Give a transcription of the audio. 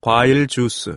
과일 주스.